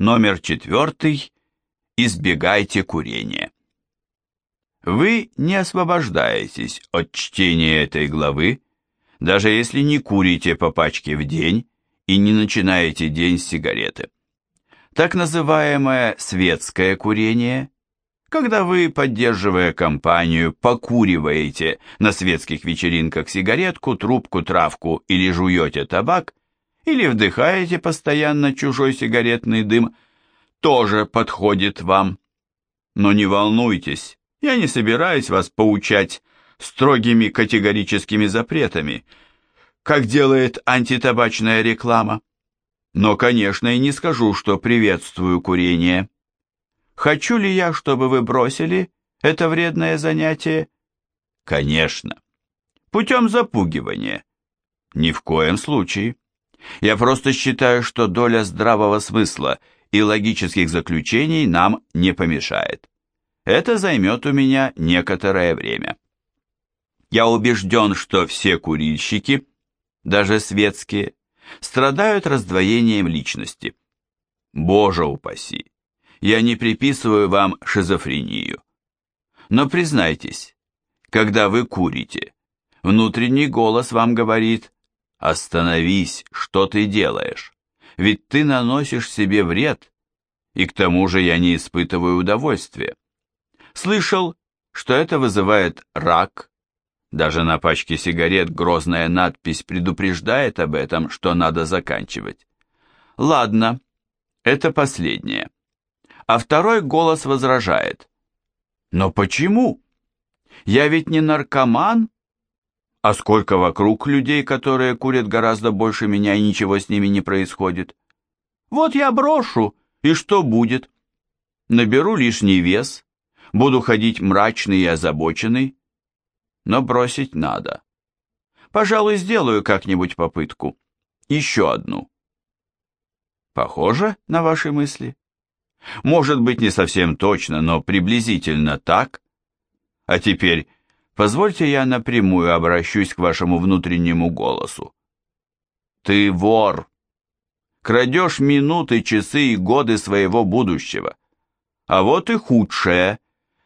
Номер четвертый. Избегайте курения. Вы не освобождаетесь от чтения этой главы, даже если не курите по пачке в день и не начинаете день с сигареты. Так называемое светское курение, когда вы, поддерживая компанию, покуриваете на светских вечеринках сигаретку, трубку, травку или жуете табак, или вдыхаете постоянно чужой сигаретный дым, тоже подходит вам. Но не волнуйтесь, я не собираюсь вас поучать строгими категорическими запретами, как делает антитабачная реклама. Но, конечно, и не скажу, что приветствую курение. Хочу ли я, чтобы вы бросили это вредное занятие? Конечно. Путем запугивания? Ни в коем случае. Я просто считаю, что доля здравого смысла и логических заключений нам не помешает. Это займет у меня некоторое время. Я убежден, что все курильщики, даже светские, страдают раздвоением личности. Боже упаси! Я не приписываю вам шизофрению. Но признайтесь, когда вы курите, внутренний голос вам говорит «Остановись, что ты делаешь? Ведь ты наносишь себе вред, и к тому же я не испытываю удовольствия». Слышал, что это вызывает рак. Даже на пачке сигарет грозная надпись предупреждает об этом, что надо заканчивать. Ладно, это последнее. А второй голос возражает. Но почему? Я ведь не наркоман. А сколько вокруг людей, которые курят гораздо больше меня, и ничего с ними не происходит? Вот я брошу, и что будет? Наберу лишний вес, буду ходить мрачный и озабоченный, но бросить надо. Пожалуй, сделаю как-нибудь попытку. Еще одну. Похоже на ваши мысли? Может быть, не совсем точно, но приблизительно так. А теперь позвольте я напрямую обращусь к вашему внутреннему голосу. Ты вор. Крадешь минуты, часы и годы своего будущего. А вот и худшее.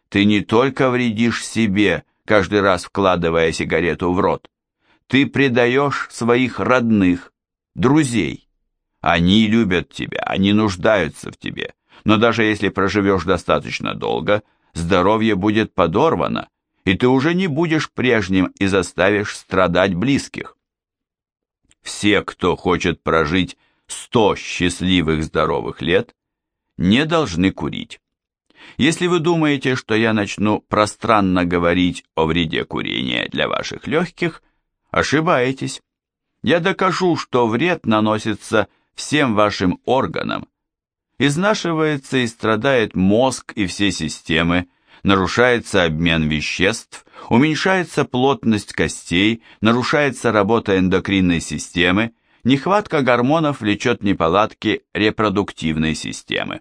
Ты не только вредишь себе, каждый раз вкладывая сигарету в рот. Ты предаешь своих родных, друзей. Они любят тебя, они нуждаются в тебе. Но даже если проживешь достаточно долго, здоровье будет подорвано, и ты уже не будешь прежним и заставишь страдать близких. Все, кто хочет прожить сто счастливых здоровых лет, не должны курить. Если вы думаете, что я начну пространно говорить о вреде курения для ваших легких, ошибаетесь. Я докажу, что вред наносится всем вашим органам, Изнашивается и страдает мозг и все системы, нарушается обмен веществ, уменьшается плотность костей, нарушается работа эндокринной системы, нехватка гормонов влечет неполадки репродуктивной системы.